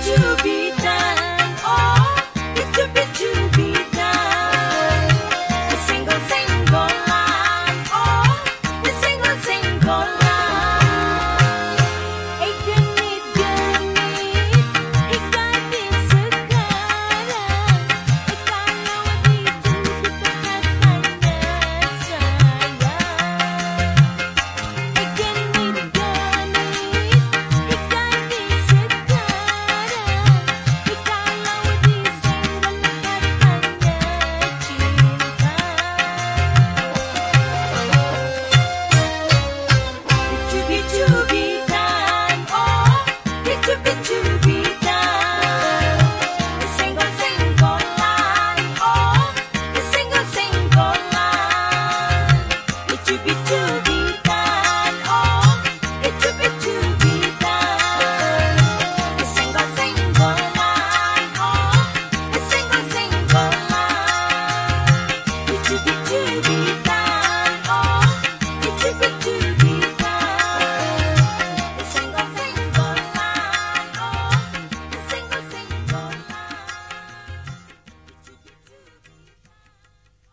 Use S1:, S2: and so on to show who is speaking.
S1: to be